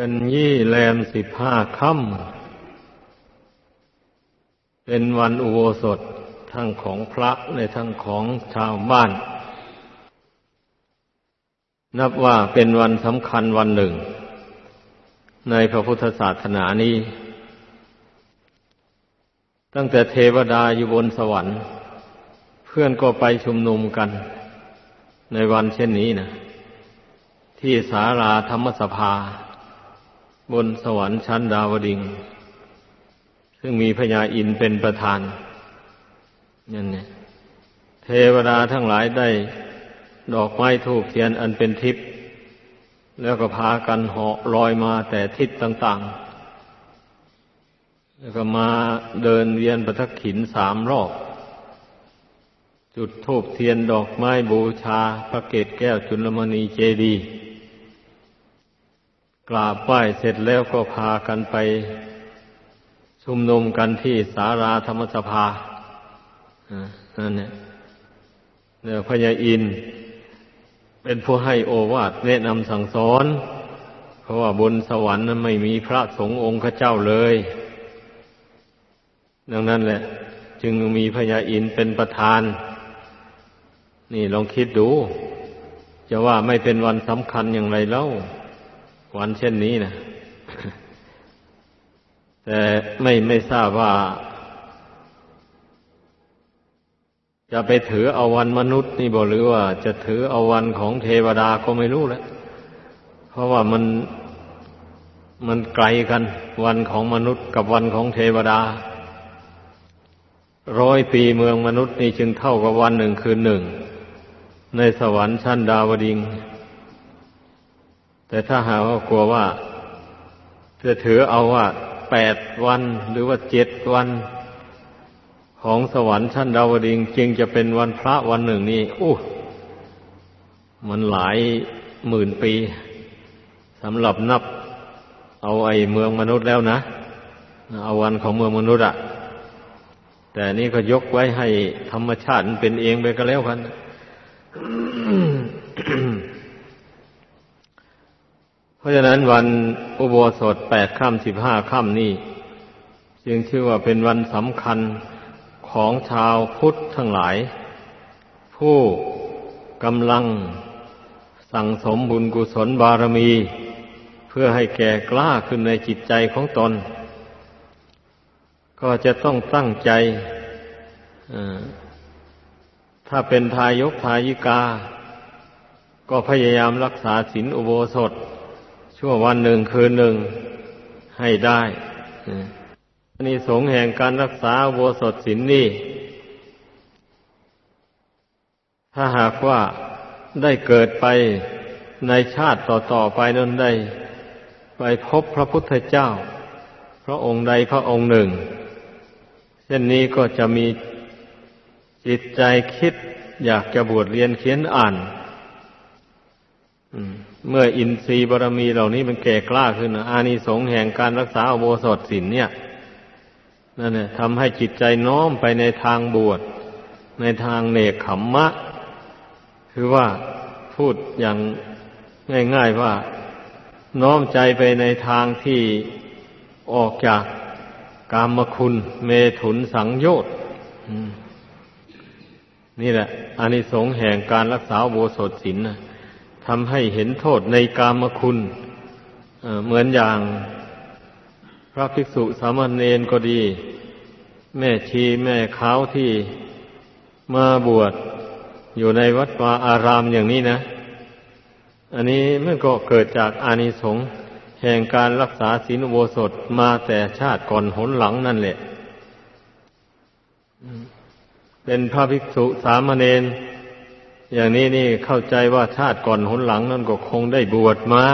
กันยี่แรมสิบห้าค่ำเป็นวันอุโบสถทั้งของพระในทั้งของชาวบ้าน นับว่าเป็นวันสำคัญวันหนึ่ง ในพระพุทธศาสนานี้ ตั้งแต่เทวดาอยู่บนสวรรค์ เพื่อนก็ไปชุมนุมกัน ในวันเช่นนี้นะที่สาราธรรมสภา บนสวรรค์ชั้นดาวดิง ซึ่งมีพญาอินเป็นประธานนั่นเนี่ยเทวดาทั้งหลายได้ดอกไม้ทูกเทียนอันเป็นทิพย์แล้วก็พากันเหาะลอยมาแต่ทิศต่าง ๆ แล้วก็มาเดินเวียนประทักขินสามรอบ จุดทูบเทียนดอกไม้บูชาพระเกศแก้วจุลมณีเจดีย์ กราบไหว้เสร็จแล้วก็พากันไป ชุมนุมกันที่สาราธรรมสภานั่นเนี่ยเนี่ยพญาอินเป็นผู้ให้โอวาทแนะนำสั่งสอน เพราะว่าบนสวรรค์นั้นไม่มีพระสงฆ์องค์ข้าเจ้าเลย ดังนั้นแหละ จึงมีพญาอินเป็นประธาน นี่ลองคิดดู จะว่าไม่เป็นวันสำคัญอย่างไรเล่า วันเช่นนี้นะแต่ไม่ไม่ทราบว่า จะไปถือเอาวันมนุษย์นี่บอกหรือว่า จะถือเอาวันของเทวดาก็ไม่รู้แล้วเพราะว่ามันมันไกลกัน วันของมนุษย์กับวันของเทวดาร้อยปีเมืองมนุษย์นี่จึงเท่ากับวันหนึ่งคืนหนึ่ง ในสวรรค์ชั้นดาวดิง แต่ถ้าหากว่ากลัวว่าจะถือเอาว่าแปดวันหรือว่าเจ็ดวันของสวรรค์ชั้นดาวดิงจึงจะเป็นวันพระวันหนึ่งนี่อู้มันหลายหมื่นปีสำหรับนับ เอาไอ้เมืองมนุษย์แล้วนะเอาวันของเมืองมนุษย์อะแต่นี่ก็ยกไว้ให้ธรรมชาติเป็นเองไปก็แล้วกัน ราะฉะนั้นวันอุโบสถแปดค่ำสิบห้าค่ำนี่จึงชื่อว่าเป็นวันสำคัญของชาวพุทธทั้งหลาย ผู้กำลังสั่งสมบุญกุศลบารมี เพื่อให้แก่กล้าขึ้นในจิตใจของตน ก็จะต้องตั้งใจถ้าเป็นทายกทายิกา ก็พยายามรักษาศีลอุโบสถ ชั่ววันหนึ่งคืนหนึ่งให้ได้อันนี้สงแห่งการรักษาโวสถศินนี่ ถ้าหากว่าได้เกิดไปในชาติต่อๆไปนั้นได้ ไปพบพระพุทธเจ้า พระองค์ใดพระองค์หนึ่ง เช่นนี้ก็จะมีจิตใจคิดอยากจะบวชเรียนเขียนอ่าน อืม เมื่ออินทรีย์บารมีเหล่านี้มันแก่กล้าขึ้นอานิสงส์แห่งการรักษาอโบสถศีลเนี่ยนั่นเนี่ยทำให้จิตใจน้อมไปในทางบวชในทางเนกขมมะ คือว่าพูดอย่างง่าย ๆว่าน้อมใจไปในทางที่ออกจากกามคุณ เมถุนสังโยชน์นี่แหละอานิสงส์แห่งการรักษาโบสถศีลนะ ทำให้เห็นโทษในกามคุณเหมือนอย่างพระภิกษุสามเณรก็ดี แม่ชีแม่ขาวที่มาบวชอยู่ในวัดวาอารามอย่างนี้นะ อันนี้มันก็เกิดจากอานิสงส์แห่งการรักษาศีลอุโบสถมาแต่ชาติก่อนหนหลังนั่นแหละ เป็นพระภิกษุสามเณร อย่างนี้นี่เข้าใจว่าชาติก่อนหนหลังนั่นก็คงได้บวชมา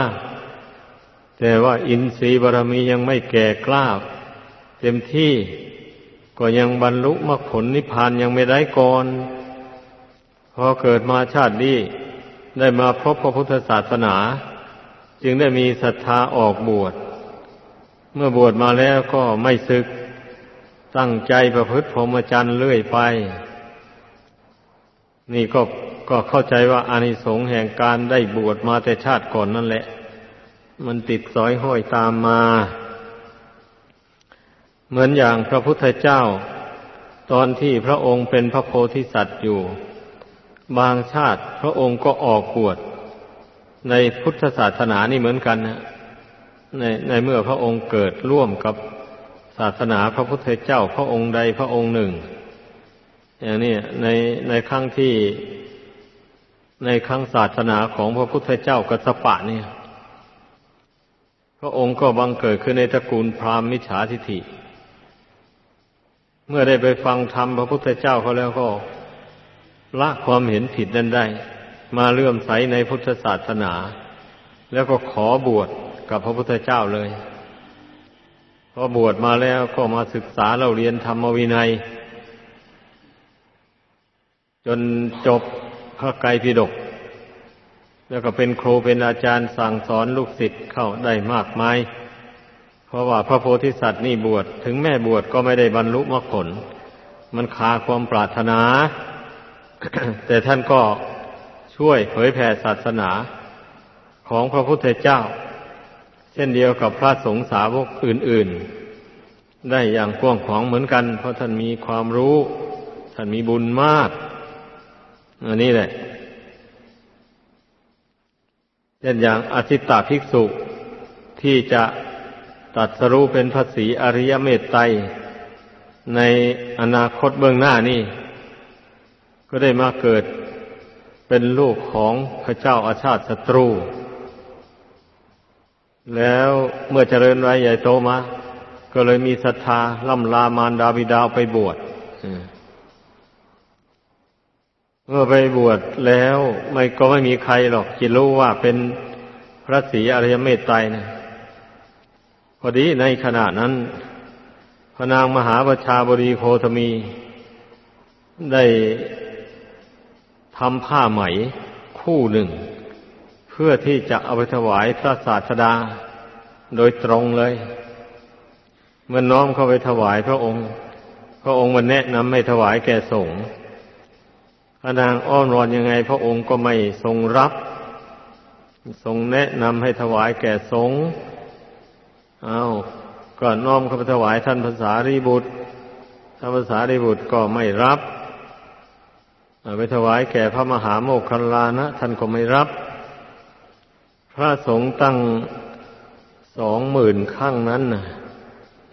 แต่ว่าอินทรีย์บารมียังไม่แก่กล้า เต็มที่ก็ยังบรรลุมรรคผลนิพพานยังไม่ได้ก่อน พอเกิดมาชาตินี้ได้มาพบพระพุทธศาสนา จึงได้มีศรัทธาออกบวช เมื่อบวชมาแล้วก็ไม่ศึก ตั้งใจประพฤติพรหมจรรย์เรื่อยไป นี่ก็ ก็เข้าใจว่าอานิสงส์แห่งการได้บวชมาแต่ชาติก่อนนั่นแหละ มันติดสอยห้อยตามมา เหมือนอย่างพระพุทธเจ้า ตอนที่พระองค์เป็นพระโพธิสัตว์อยู่ บางชาติพระองค์ก็ออกบวชในพุทธศาสนานี่เหมือนกันนะในในเมื่อพระองค์เกิดร่วมกับศาสนาพระพุทธเจ้าพระองค์ใดพระองค์หนึ่ง อย่างนี้ในในครั้งที่ ในครั้งศาสนาของพระพุทธเจ้ากัสปะเนี่ย พระองค์ก็บังเกิดขึ้นในตระกูลพราหมณ์มิจฉาทิฐิ เมื่อได้ไปฟังธรรมพระพุทธเจ้าเขาแล้วก็ละความเห็นผิดนั้นได้ มาเลื่อมใสในพุทธศาสนา แล้วก็ขอบวชกับพระพุทธเจ้าเลยพอบวชมาแล้วก็มาศึกษาเราเรียนธรรมวินัย จนจบ พระไกรปิฎกแล้วก็เป็นครูเป็นอาจารย์สั่งสอนลูกศิษย์เข้าได้มากมาย เพราะว่าพระโพธิสัตว์นี่บวชถึงแม่บวชก็ไม่ได้บรรลุมรรคผล มันคาความปรารถนา แต่ท่านก็ช่วยเผยแผ่ศาสนาของพระพุทธเจ้า เช่นเดียวกับพระสงฆ์สาวกอื่น ๆ ได้อย่างกว้างขวางเหมือนกัน เพราะท่านมีความรู้ ท่านมีบุญมาก อันนี้แหละเช่นอย่างอธิตตาภิกษุที่จะตัดสรู้เป็นพระศีอริยเมตไตรในอนาคตเบื้องหน้านี่ ก็ได้มาเกิดเป็นลูกของพระเจ้าอาชาติศัตรู แล้วเมื่อเจริญไว้ใหญ่โตมา ก็เลยมีศรัทธาล่ำลามารดาบิดาไปบวช เมื่อไปบวชแล้วไม่ก็ไม่มีใครหรอกคิดรู้ว่าเป็นพระศรีอริยเมตไตรนะพอดีในขณะนั้นพระนางมหาประชาบรีโคธมี ได้ทำผ้าไหมคู่หนึ่ง เพื่อที่จะเอาไปถวายพระศาสดาโดยตรงเลย เมื่อน้อมเข้าไปถวายพระองค์ พระองค์มันแนะนำให้ถวายแก่สงฆ์ พระนางอ้อนวอนยังไง พระองค์ก็ไม่ทรงรับ ทรงแนะนำให้ถวายแก่สงฆ์เอาก็น้อมเข้าไปถวายท่านภาษารีบุตรท่านภาษารีบุตรก็ไม่รับไปถวายแก่พระมหาโมคคัลลานะ ท่านก็ไม่รับ พระสงฆ์ตั้งสองหมื่นข้างนั้นนะ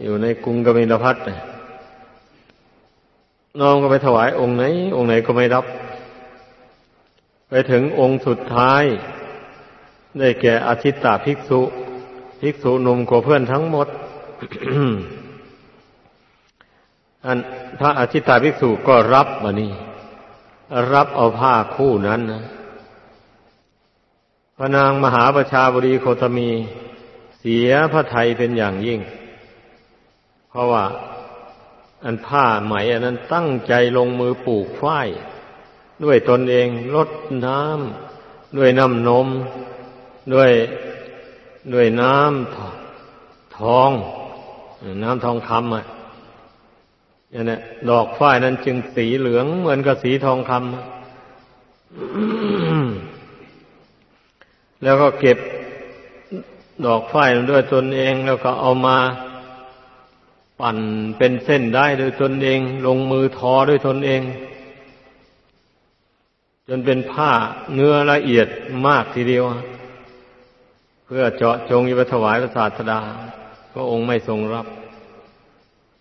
อยู่ในกรุงกบิลพัทน้ นองก็ไปถวายองค์ไหน องค์ไหนก็ไม่รับ ไปถึงองค์สุดท้าย ได้แก่อาชิตตาภิกษุ ภิกษุหนุ่มกว่าเพื่อนทั้งหมดอันพระอาชิตตาภิกษุก็รับมานี่รับเอาผ้าคู่นั้นนะพระนางมหาประชาบรีโคตมี เสียพระไทยเป็นอย่างยิ่ง เพราะว่า อันผ้าไหมอันนั้นตั้งใจลงมือปลูกฝ้าย ด้วยตนเองลดน้ำด้วยน้ำนม ด้วยด้วยน้ำทอง น้ำทองคำอะอย่างนี้ดอกฝ้ายนั้นจึงสีเหลืองเหมือนกับสีทองคำแล้วก็เก็บดอกฝ้ายด้วยตนเองแล้วก็เอามา ปั่นเป็นเส้นได้ด้วยตนเอง ลงมือทอด้วยตนเอง จนเป็นผ้าเนื้อละเอียดมากทีเดียว เพื่อเจาะจงยิบถวายพระศาสดาพระองค์ไม่ทรงรับ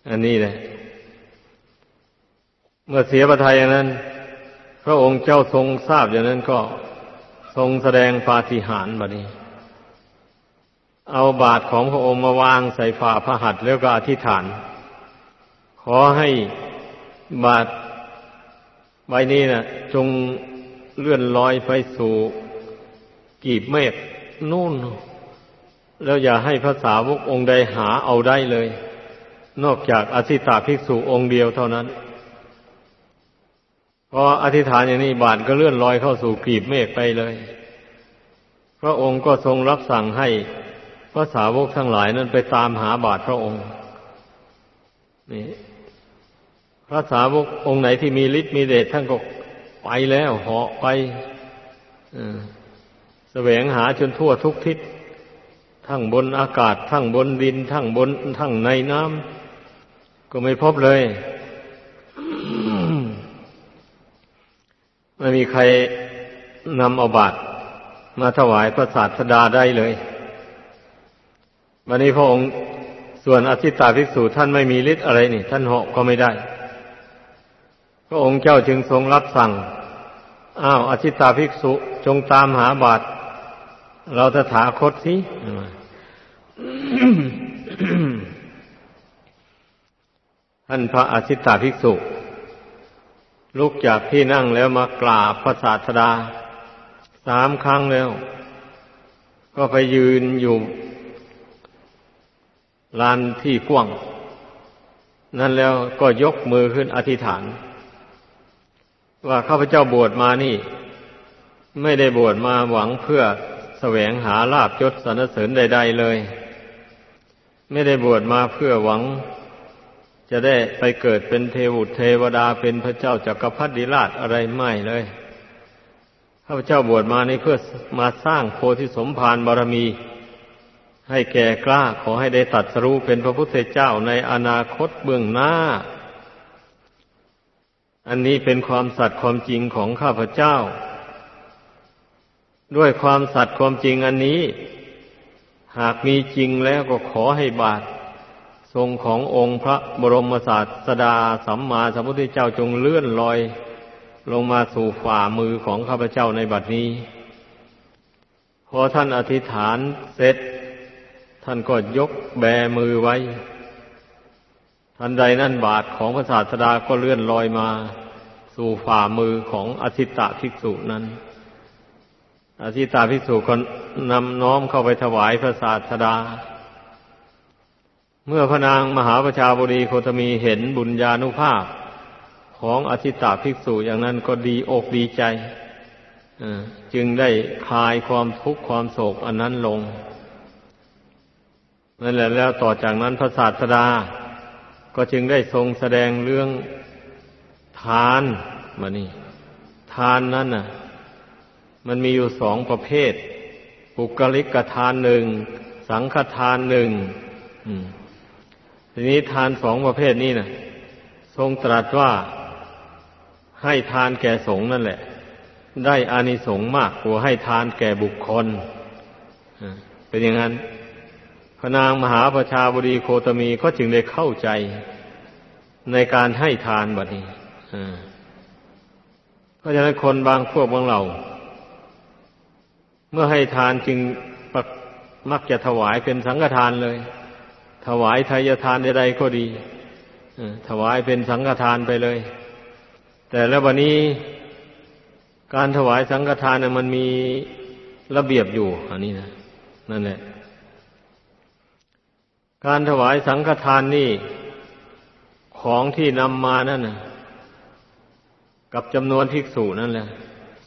อันนี้เลยเมื่อเสียประทัยอย่างนั้น พระองค์เจ้าทรงทราบอย่างนั้นก็ทรงแสดงปาฏิหาริย์บบนี้ เอาบาทของพระองค์มาวางใส่ฝ่าพระหัตถ์แล้วก็อธิษฐาน ขอให้บาทใบนี้นะจงเลื่อนลอยไปสู่กีบเมฆนู่น แล้วอย่าให้พระสาวกองค์ใดหาเอาได้เลย นอกจากอธิตาภิกษุองค์เดียวเท่านั้นพออธิษฐานอย่างนี้บาทก็เลื่อนลอยเข้าสู่กีบเมฆไปเลย พระองค์ก็ทรงรับสั่งให้ พระสาวกทั้งหลายนั้นไปตามหาบาทพระองค์นี่พระสาวกองค์ไหนที่มีฤทธิ์มีเดชท่านก็ไปแล้วเหาะไปแสวงหาจนทั่วทุกทิศ ทั้งบนอากาศ ทั้งบนดิน ทั้งบน ทั้งในน้ำก็ไม่พบเลย ไม่มีใครนำเอาบาตรมาถวายพระศาสดาได้เลย วันนี้พระองค์ส่วนอธิตาภิกษุท่านไม่มีฤทธิ์อะไรนี่ ท่านเหาะก็ไม่ได้ พระองค์เจ้าจึงทรงรับสั่ง อ้าวอธิตาภิกษุจงตามหาบาตรเราจะถาคตสิท่านพระอธิตาภิกษุ ลุกจากที่นั่งแล้วมากราบพระศาสดาสามครั้งแล้ว ก็ไปยืนอยู่ ลานที่กว้าง นั่นแล้วก็ยกมือขึ้นอธิษฐาน ว่าข้าพเจ้าบวชมานี่ ไม่ได้บวชมาหวังเพื่อแสวงหาลาบยศสรรเสริญใด ๆเลย ไม่ได้บวชมาเพื่อหวัง จะได้ไปเกิดเป็นเทวุเทวดาเป็นพระเจ้าจักรพรรดิราชอะไรไม่เลยข้าพเจ้าบวชมานี่เพื่อมาสร้างโพธิสมภารบารมี ให้แก่กล้าขอให้ได้ตัดสรู้เป็นพระพุทธเจ้าในอนาคตเบื้องหน้า อันนี้เป็นความสัตย์ความจริงของข้าพเจ้า ด้วยความสัตย์ความจริงอันนี้ หากมีจริงแล้วก็ขอให้บาท ทรงขององค์พระบรมศาสดาสัมมาสัมพุทธเจ้าจงเลื่อนลอย ลงมาสู่ฝ่ามือของข้าพเจ้าในบัดนี้ พอท่านอธิษฐานเสร็จ ท่านก็ยกแบมือไว้ ทันใดนั่นบาทของพระศาสดาก็เลื่อนลอยมา สู่ฝ่ามือของอธิตะภิกษุนั้น อธิตาภิกษุก็นำน้อมเข้าไปถวายพระศาสดา เมื่อพระนางมหาประชาบดีโคตมีเห็นบุญญาณุภาพ ของอธิตาภิกษุอย่างนั้นก็ดีอกดีใจ จึงได้คลายความทุกข์ความโศกอันนั้นลง นั่นแหละแล้วต่อจากนั้นพระศาสดา ก็จึงได้ทรงแสดงเรื่องทานมานี่ ทานนั้นน่ะ มันมีอยู่สองประเภท ปุกลิกทานหนึ่ง สังฆทานหนึ่งทีนี้ทานสองประเภทนี้นะ่ะ ทรงตรัสว่าให้ทานแก่สงฆ์นั่นแหละ ได้อานิสงส์มากกว่าให้ทานแก่บุคคลเป็นอย่างนั้น พระนางมหาประชาบดีโคตมีก็จึงได้เข้าใจในการให้ทานแบบนี้เพราะฉะนั้นคนบางพวกบางเหล่า เมื่อให้ทานจึงมักจะถวายเป็นสังฆทานเลย ถวายทายทานใดๆก็ดีถวายเป็นสังฆทานไปเลย แต่แล้ววันนี้การถวายสังฆทานน่มันมีระเบียบอยู่ อันนี้นะนั่นแหละ การถวายสังฆทานนี่ของที่นำมานั่นนะกับจำนวนภิกษุนั่นแหละ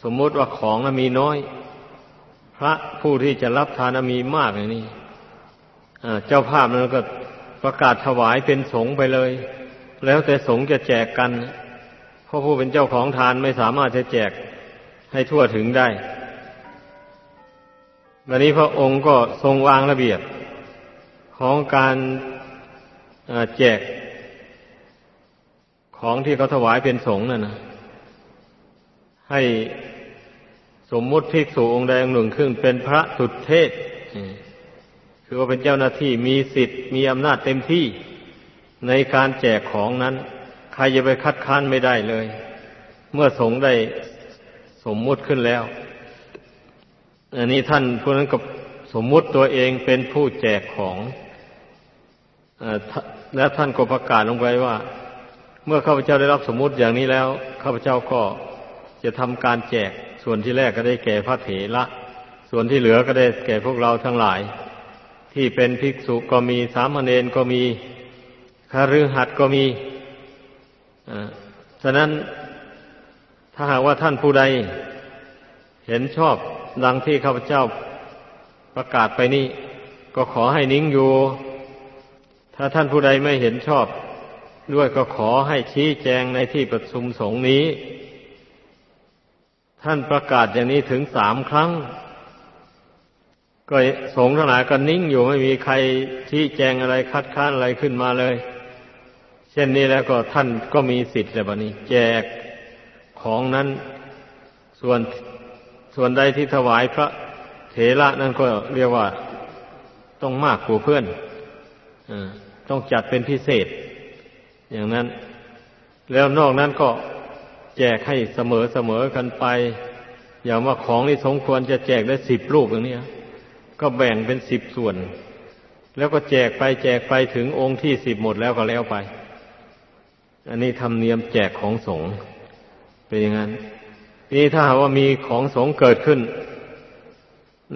สมมติว่าของมีน้อย พระผู้ที่จะรับทานมีมากอย่างนี้เจ้าภาพนั้นก็ประกาศถวายเป็นสงไปเลย แล้วแต่สงจะแจกกัน เพราะผู้เป็นเจ้าของทานไม่สามารถจะแจกให้ทั่วถึงได้วันนี้พระองค์ก็ทรงวางระเบียบ ของการแจกของที่เขาถวายเป็นสงฆ์นั่นนะให้สมมุติภิกษุองค์ใดองค์หนึ่งขึ้นเป็นพระสุดเทศ คือว่าเป็นเจ้าหน้าที่มีสิทธิ์มีอำนาจเต็มที่ในการแจกของนั้น ใครจะไปคัดค้านไม่ได้เลย เมื่อสงได้สมมุติขึ้นแล้ว อันนี้ท่านผู้นั้นก็สมมุติตัวเองเป็นผู้แจกของ และท่านก็ประกาศลงไปว่า เมื่อข้าพเจ้าได้รับสมมุติอย่างนี้แล้วข้าพเจ้าก็จะทำการแจกส่วนที่แรกก็ได้แก่พระเถระส่วนที่เหลือก็ได้แก่พวกเราทั้งหลาย ที่เป็นภิกษุก็มีสามเณรก็มีคารือหัดก็มีฉะนั้นถ้าหากว่าท่านผู้ใด เห็นชอบดังที่ข้าพเจ้าประกาศไปนี้ ก็ขอให้นิ่งอยู่ ถ้าท่านผู้ใดไม่เห็นชอบด้วยก็ขอให้ชี้แจงในที่ประชุมสงฆ์นี้ ท่านประกาศอย่างนี้ถึงสามครั้ง ก็สงฆ์ทั้งหลายก็นิ่งอยู่ไม่มีใครที่แจงอะไรคัดค้านอะไรขึ้นมาเลย เช่นนี้แล้วก็ท่านก็มีสิทธิ์แบบนี้ แจกของนั้นส่วนส่วนใดที่ถวายพระเถระนั่นก็เรียกว่าต้องมากกว่าเพื่อนอ ต้องจัดเป็นพิเศษ อย่างนั้น แล้วนอกนั้นก็แจกให้เสมอเสมอกันไป อย่างว่าของที่สมควรจะแจกได้สิบลูกอย่างนี้ก็แบ่งเป็นสิบส่วน แล้วก็แจกไปแจกไปถึงองค์ที่สิบหมดแล้วก็แล้วไป อันนี้ทำเนียมแจกของสงฆ์เป็นอย่างนั้นนี่ถ้าว่ามีของสงฆ์เกิดขึ้น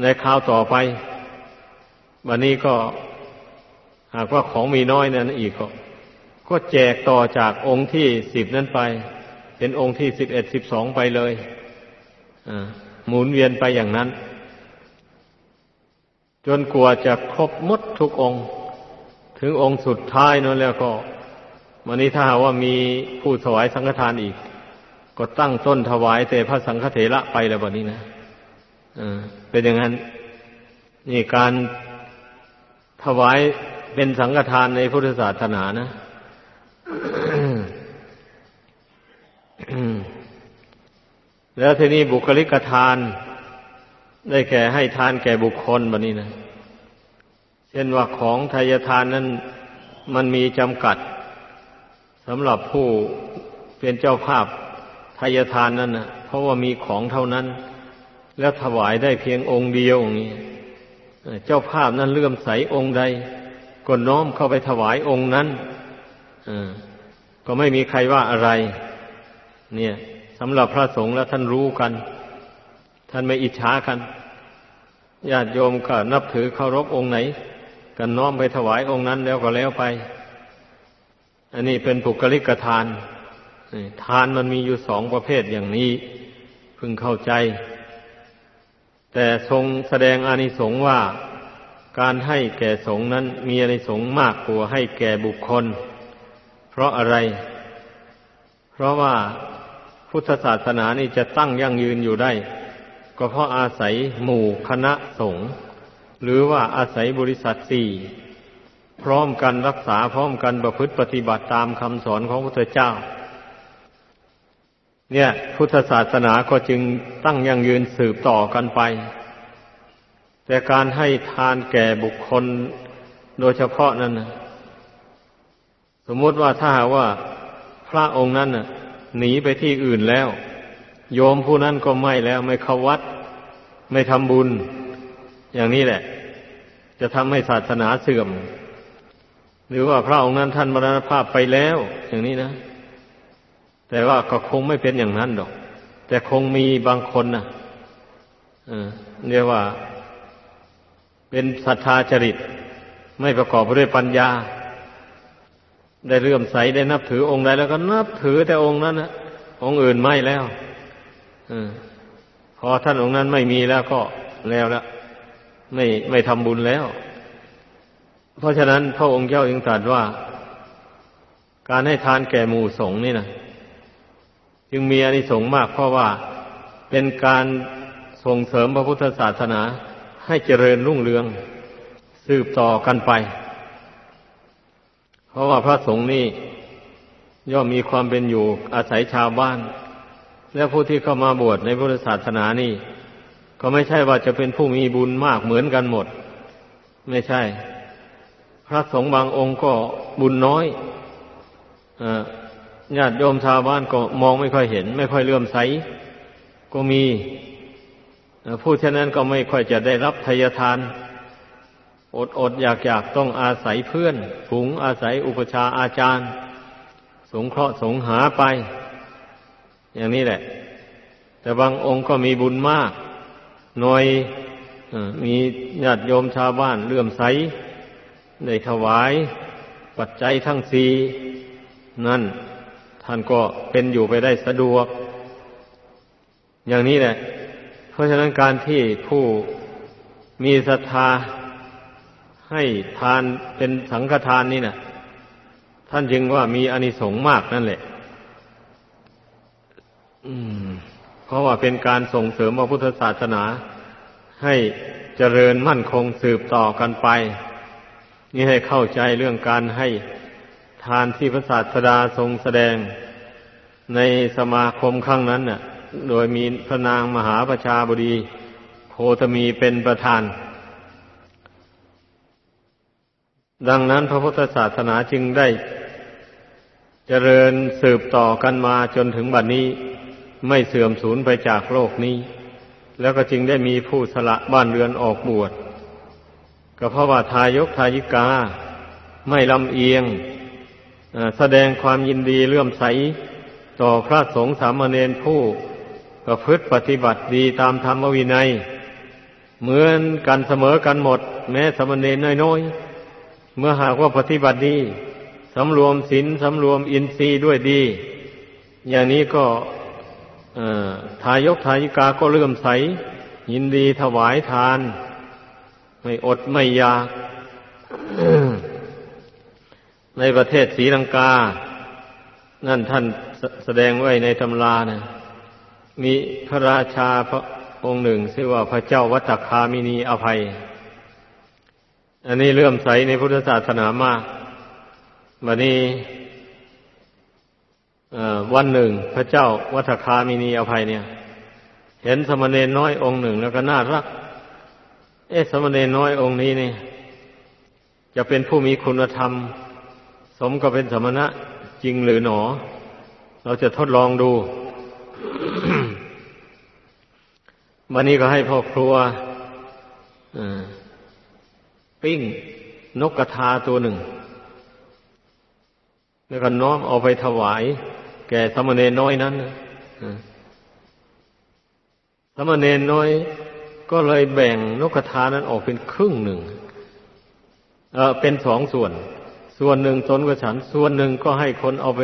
ในคราวต่อไป วันนี้ก็ หากว่าของมีน้อยนั้นอีกก็ก็แจกต่อจากองค์ที่สิบนั้นไป เป็นองค์ที่สิบเอ็ดสิบสองไปเลยหมุนเวียนไปอย่างนั้น จนกลัวจะครบมดทุกองค์ ถึงองค์สุดท้ายนั่นแล้วก็วันนี้ถ้าว่ามีผู้ถวายสังฆทานอีก ก็ตั้งต้นถวายแต่พระสังฆเถระไปแล้ววันนี้นะเป็นอย่างนั้น นี่การถวาย เป็นสังฆทานในพุทธศาสนานะแล้วทีนี้บุคลิกทาน ได้แก่ให้ทานแก่บุคคลแบบนี้นะ เช่นว่าของทายทานนั้นมันมีจำกัดสำหรับผู้เป็นเจ้าภาพทายทานนั้นนะเพราะว่ามีของเท่านั้น แล้วถวายได้เพียงองค์เดียวอย่างนี้เจ้าภาพนั้นเลื่อมใสองค์ใด ก็น้อมเข้าไปถวายองค์นั้นก็ไม่มีใครว่าอะไร เนี่ยสำหรับพระสงฆ์แล้วท่านรู้กัน ท่านไม่อิจฉากันญาติโยมก็นับถือเคารพองค์ไหนกันน้อมไปถวายองค์นั้นแล้วก็แล้วไป อันนี้เป็นปุกลิกทานทานมันมีอยู่สองประเภทอย่างนี้พึงเข้าใจ แต่ทรงแสดงอานิสงส์ว่า การให้แก่สงนั้นมีอานิสงมากกว่าให้แก่บุคคล เพราะอะไร เพราะว่าพุทธศาสนานี่จะตั้งยั่งยืนอยู่ได้ ก็เพราะอาศัยหมู่คณะสงฆ์หรือว่าอาศัยบริษัทสี่พร้อมกันรักษาพร้อมกันประพฤติปฏิบัติตามคำสอนของพระพุทธเจ้า เนี่ย พุทธศาสนาก็จึงตั้งยั่งยืนสืบต่อกันไป แต่การให้ทานแก่บุคคลโดยเฉพาะนั้นนะสมมติว่าถ้าว่าพระองค์นั้นน่ะ หนีไปที่อื่นแล้ว โยมผู้นั้นก็ไม่แล้ว ไม่เข้าวัด ไม่ทำบุญ อย่างนี้แหละ จะทำให้ศาสนาเสื่อม หรือว่าพระองค์นั้นท่านมรณภาพไปแล้ว อย่างนี้นะ แต่ว่าก็คงไม่เป็นอย่างนั้นหรอก แต่คงมีบางคนนะเรียกว่า เป็นศรัทธาจริต ไม่ประกอบด้วยปัญญา ได้เลื่อมใสได้นับถือองค์ใดแล้วก็นับถือแต่องค์นั้นนะองค์อื่นไม่แล้วอพอท่านองค์นั้นไม่มีแล้วก็แล้วล้วไม่ไม่ทำบุญแล้ว เพราะฉะนั้นพระองค์เจ้าจึงตรัสว่า การให้ทานแก่หมู่สงฆ์นี่นะจึงมีอานิสงส์มากเพราะว่าเป็นการส่งเสริมพระพุทธศาสนา ให้เจริญรุ่งเรือง สืบต่อกันไป เพราะว่าพระสงฆ์นี่ย่อมมีความเป็นอยู่อาศัยชาวบ้าน และผู้ที่เข้ามาบวชในพุทธศาสนานี่ ก็ไม่ใช่ว่าจะเป็นผู้มีบุญมากเหมือนกันหมด ไม่ใช่ พระสงฆ์บางองค์ก็บุญน้อยญาติโยมชาวบ้านก็มองไม่ค่อยเห็น ไม่ค่อยเลื่อมใส ก็มี ผู้เช่นนั้นก็ไม่ค่อยจะได้รับทายทาน อดอดอยากอยากต้องอาศัยเพื่อนฝูงอาศัยอุปชาอาจารย์ สงเคราะห์สงหาไป อย่างนี้แหละ แต่บางองค์ก็มีบุญมากหน่อยมีญาติโยมชาวบ้านเลื่อมใสได้ถวาย ปัจจัยทั้งสี่นั่น ท่านก็เป็นอยู่ไปได้สะดวก อย่างนี้แหละ เพราะฉะนั้นการที่ผู้มีศรัทธาให้ทานเป็นสังฆทานนี่นะท่านจึงว่ามีอานิสงส์มากนั่นแหละเพราะว่าเป็นการส่งเสริมพระพุทธศาสนา ให้เจริญมั่นคงสืบต่อกันไป นี่ให้เข้าใจเรื่องการให้ทานที่พระศาสดาทรงแสดงในสมาคมครั้งนั้นน่ะ โดยมีพระนางมหาประชาบดีโคตมีเป็นประธาน ดังนั้นพระพุทธศาสนาจึงได้เจริญสืบต่อกันมาจนถึงบัดนนี้ไม่เสื่อมสูญไปจากโลกนี้ แล้วก็จึงได้มีผู้สละบ้านเรือนออกบวชก็เพราะว่าทายกทายิกา ไม่ลำเอียงแสดงความยินดีเลื่อมใส ต่อพระสงฆ์สามเณรผู้ ประพฤติปฏิบัติดีตามธรรมวินัย เหมือนกันเสมอกันหมด แม้สมเณรน้อยๆ เมื่อหากว่าปฏิบัติดีสำรวมศีลสำรวมอินทรีย์ด้วยดี อย่างนี้ก็ทายกทายิกาก็เลื่อมใส ยินดีถวายทาน ไม่อดไม่ยาก ในประเทศศรีลังกา นั่นท่านแสดงไว้ในตำรานะ มีพระราชาพระองค์หนึ่งชื่อว่าพระเจ้าวัตคามินีอภัย อันนี้เลื่อมใสในพุทธศาสนามากวันนี้วันหนึ่งพระเจ้าวัฏคามินีอภัยเนี่ย เห็นสมณเณรน้อยองค์หนึ่งแล้วก็น่ารัก เอ๊ะสมณเณรน้อยองค์นี้เนี่ยจะเป็นผู้มีคุณธรรม สมกับเป็นสมณะจริงหรือหนอ เราจะทดลองดู วันนี้ก็ให้พ่อครัวปิ้งนกกระทาตัวหนึ่ง แล้วก็น้อมเอาไปถวาย แก่สมณเณรน้อยนั้นสมณเณรน้อย ก็เลยแบ่งนกกระทานั้นออกเป็นครึ่งหนึ่งเออเป็นสองส่วน ส่วนหนึ่งตนกับฉัน ส่วนหนึ่งก็ให้คนเอาไป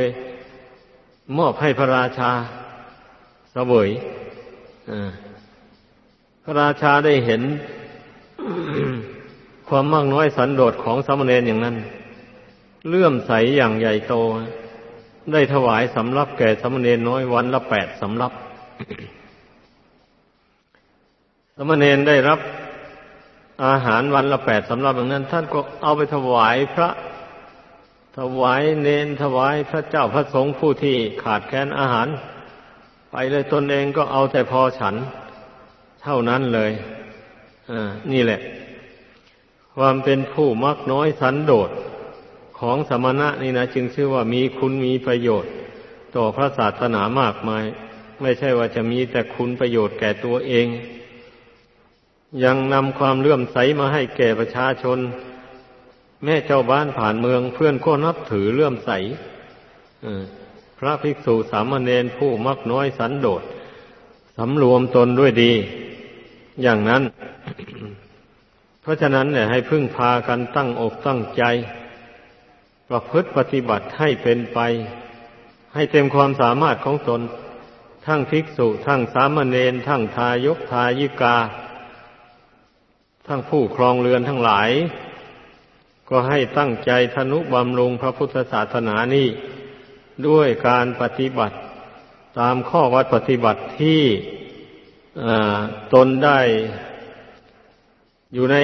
มอบให้พระราชาเสวยอ่า พระราชาได้เห็น ความมากน้อยสันโดษของสมเณรอย่างนั้น เลื่อมใสอย่างใหญ่โต ได้ถวายสำรับแก่สมเณรน้อยวันละแปดสำรับสมเณรได้รับอาหารวันละแปดสำรับอย่างนั้น ท่านก็เอาไปถวายพระ ถวายเนนถวายพระเจ้าพระสงฆ์ผู้ที่ขาดแคลนอาหาร ไปเลยตนเองก็เอาแต่พอฉัน เท่านั้นเลยอ่านี่แหละ ความเป็นผู้มักน้อยสันโดษของสมณะนี่นะจึงชื่อว่ามีคุณมีประโยชน์ ต่อพระศาสนามากมาย ไม่ใช่ว่าจะมีแต่คุณประโยชน์แก่ตัวเอง ยังนำความเลื่อมใสมาให้แก่ประชาชน แม่เจ้าบ้านผ่านเมืองเพื่อนก็นับถือเลื่อมใสพระภิกษุสามเณรผู้มักน้อยสันโดษสำรวมตนด้วยดี อย่างนั้น เพราะฉะนั้นเนี่ยให้พึ่งพากันตั้งอกตั้งใจ ประพฤติปฏิบัติให้เป็นไป ให้เต็มความสามารถของตน ทั้งภิกษุ ทั้งสามเณรทั้งทายกทายิกา ทั้งผู้ครองเรือนทั้งหลาย ก็ให้ตั้งใจทนุบำรุงพระพุทธศาสนานี้ด้วยการปฏิบัติตามข้อวัดปฏิบัติที่ ตนได้อยู่ใน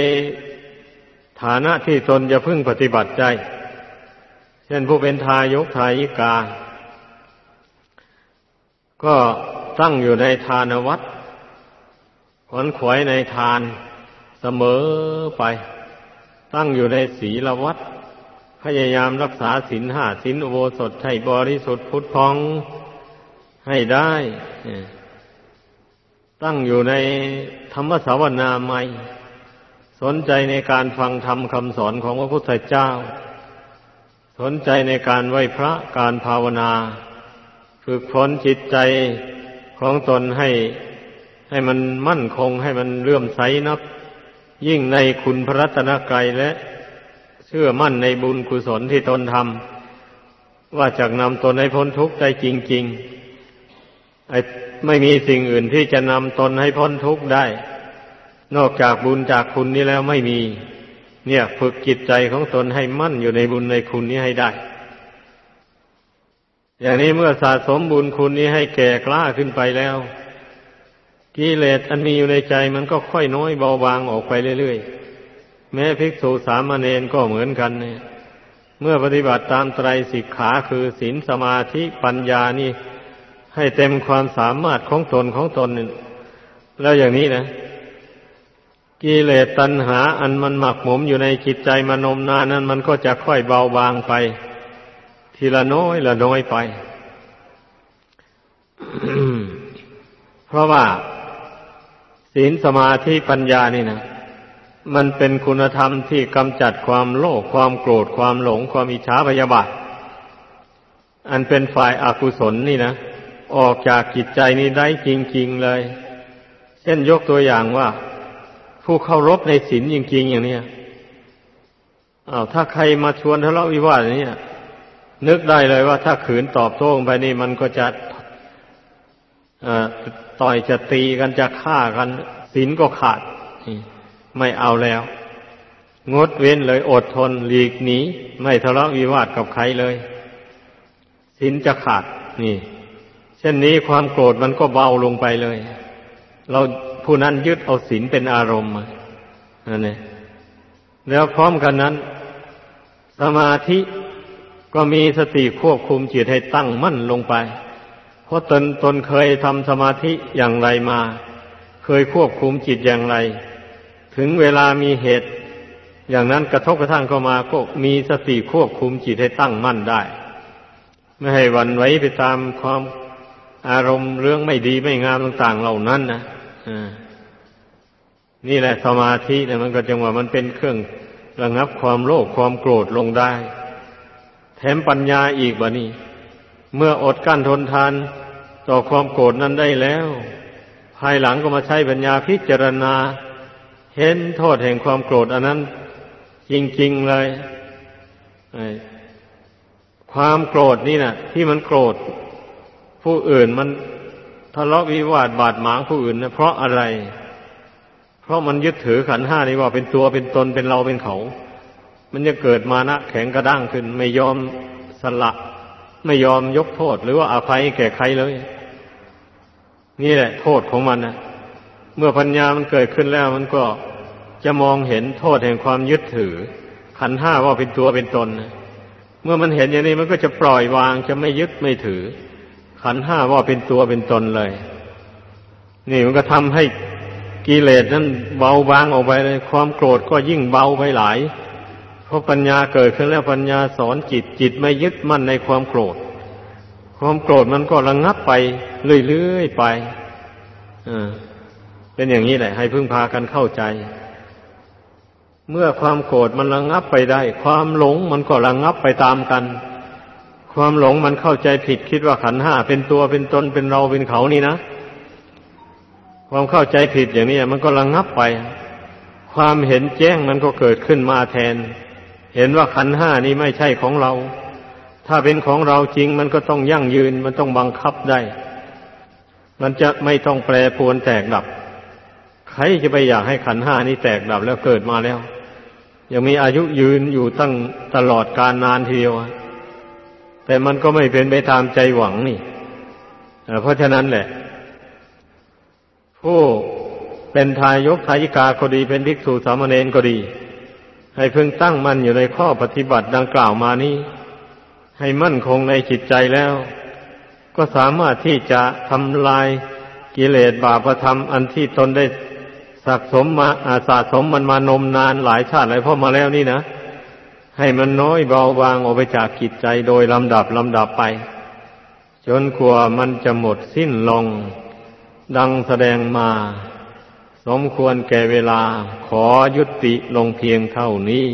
ฐานะที่ตนจะพึ่งปฏิบัติใจ เช่นผู้เป็นทายกทายิกา ก็ตั้งอยู่ในทานวัดขวนขวยในทานเสมอไป ตั้งอยู่ในศีลวัดพยายามรักษาศีลห้าศีลอุโบสถให้บริสุทธิ์พุทธพองให้ได้ ตั้งอยู่ในธรรมสาวนาใหม่สนใจในการฟังธรรมคำสอนของพระพุทธเจ้า สนใจในการไหวพระการภาวนา ฝึกฝนจิตใจของตนให้ให้มันมั่นคงให้มันเลื่อมใสนับ ยิ่งในคุณพระรัตนกรัยและเชื่อมั่นในบุญกุศลที่ตนทำว่าจะนำตนให้พ้นทุกข์ได้จริง ๆ ไอ ไม่มีสิ่งอื่นที่จะนำตนให้พ้นทุกข์ได้ นอกจากบุญจากคุณนี้แล้วไม่มี เนี่ย ฝึกจิตใจของตนให้มั่นอยู่ในบุญในคุณนี้ให้ได้ อย่างนี้เมื่อสะสมบุญคุณนี้ให้แก่กล้าขึ้นไปแล้วกิเลสอันมีอยู่ในใจมันก็ค่อยน้อยเบาบางออกไปเรื่อยๆ แม้ภิกษุสามเณรก็เหมือนกันเนี่ยเมื่อปฏิบัติตามไตรสิกขาคือศีลสมาธิปัญญานี่ ให้เต็มความสามารถของตนของตนนี่แล้วอย่างนี้นะกิเลสตัณหา อันมันหมักหมมอยู่ในจิตใจมนมนานนั้น มันก็จะค่อยเบาบางไป ทีละน้อยละน้อยไป เพราะว่า ศีลสมาธิปัญญานี่นะมันเป็นคุณธรรมที่กำจัดความโลภความโกรธความหลง ความอิจฉาพยาบาท อันเป็นฝ่ายอากุศลนี่นะ ออกจากจิตใจนี้ได้จริง ๆเลย เช่นยกตัวอย่างว่า ผู้เคารพในศีลจริง ๆ อย่างเนี้ยอ้าวถ้าใครมาชวนทะเลาะวิวาทอย่างนี้นึกได้เลยว่าถ้าขืนตอบโต้ไปนี่มันก็จะต่อยจะตีกันจะฆ่ากันศีลก็ขาดไม่เอาแล้ว งดเว้นเลยอดทนหลีกหนีไม่ทะเลาะวิวาทกับใครเลยศีลจะขาดนี่ ช่นนี้ความโกรธมันก็เบาลงไปเลย เราผู้นั้นยึดเอาศีลเป็นอารมณ์นั่นเองแล้วพร้อมกันนั้น สมาธิก็มีสติควบคุมจิตให้ตั้งมั่นลงไป เพราะตนตนเคยทำสมาธิอย่างไรมา เคยควบคุมจิตอย่างไร ถึงเวลามีเหตุ อย่างนั้นกระทบกระทั่งเข้ามาก็มีสติควบคุมจิตให้ตั้งมั่นได้ ไม่ให้วันไหวไปตามความ อารมณ์เรื่องไม่ดีไม่งามต่างๆเหล่านั้นนะนี่แหละสมาธิเนี่ยมันก็จังว่ามันเป็นเครื่องระงับความโลภความโกรธลงได้ แถมปัญญาอีกบะนี่เมื่ออดกั้นทนทานต่อความโกรธนั้นได้แล้ว ภายหลังก็มาใช้ปัญญาพิจารณา เห็นโทษแห่งความโกรธอันนั้น จริงๆเลยความโกรธนี่นะที่มันโกรธ ผู้อื่นมันทะเลาะวิวาทบาดหมางผู้อื่นนะเพราะอะไร เพราะมันยึดถือขันห้านี่ว่าเป็นตัวเป็นตนเป็นเราเป็นเขา มันจะเกิดมานะแข็งกระด้างขึ้น ไม่ยอมสละไม่ยอมยกโทษ หรือว่าอาภัยแก่ใครเลย นี่แหละ โทษของมันนะเมื่อปัญญามันเกิดขึ้นแล้วมันก็จะมองเห็นโทษแห่งความยึดถือ ขันห้าว่าเป็นตัวเป็นตนนะเมื่อมันเห็นอย่างนี้มันก็จะปล่อยวางจะไม่ยึดไม่ถือ ขันห้าว่าเป็นตัวเป็นตนเลย นี่มันก็ทำให้กิเลสนั้นเบาบางออกไปเลย ความโกรธก็ยิ่งเบาไปหลาย เพราะปัญญาเกิดขึ้นแล้วปัญญาสอนจิตจิตไม่ยึดมั่นในความโกรธ ความโกรธมันก็ระงงับไปเรื่อยๆไปอ่าเป็นอย่างนี้แหละ ให้พึ่งพากันเข้าใจ เมื่อความโกรธมันระงงับไปได้ ความหลงมันก็ระงงับไปตามกัน ความหลงมันเข้าใจผิดคิดว่าขันห้าเป็นตัวเป็นตนเป็นเราเป็นเขานี่นะ ความเข้าใจผิดอย่างนี้มันก็ระงงับไป ความเห็นแจ้งมันก็เกิดขึ้นมาแทน เห็นว่าขันห้านี้ไม่ใช่ของเรา ถ้าเป็นของเราจริงมันก็ต้องยั่งยืน มันต้องบังคับได้ มันจะไม่ต้องแปรปรวนแตกดับ ใครจะไปอยากให้ขันห้านี้แตกดับแล้วเกิดมาแล้ว ยังมีอายุยืนอยู่ตั้งตลอดการนานทีเดียว แต่มันก็ไม่เป็นไปตามใจหวังนี่เพราะฉะนั้นแหละ ผู้เป็นทายกทายิกาก็ดีเป็นภิกษุสามเณรก็ดี ให้พึงตั้งมั่นอยู่ในข้อปฏิบัติดังกล่าวมานี้ ให้มั่นคงในจิตใจแล้ว ก็สามารถที่จะทำลายกิเลสบาปธรรมอันที่ตนได้สะสมมาอาสะสมมันมานมนานหลายชาติหลายพ่อมาแล้วนี่นะ ให้มันน้อยเบาบางออกไปจากกิจใจโดยลำดับลำดับไป จนกว่ามันจะหมดสิ้นลง ดังแสดงมา สมควรแก่เวลาขอยุติลงเพียงเท่านี้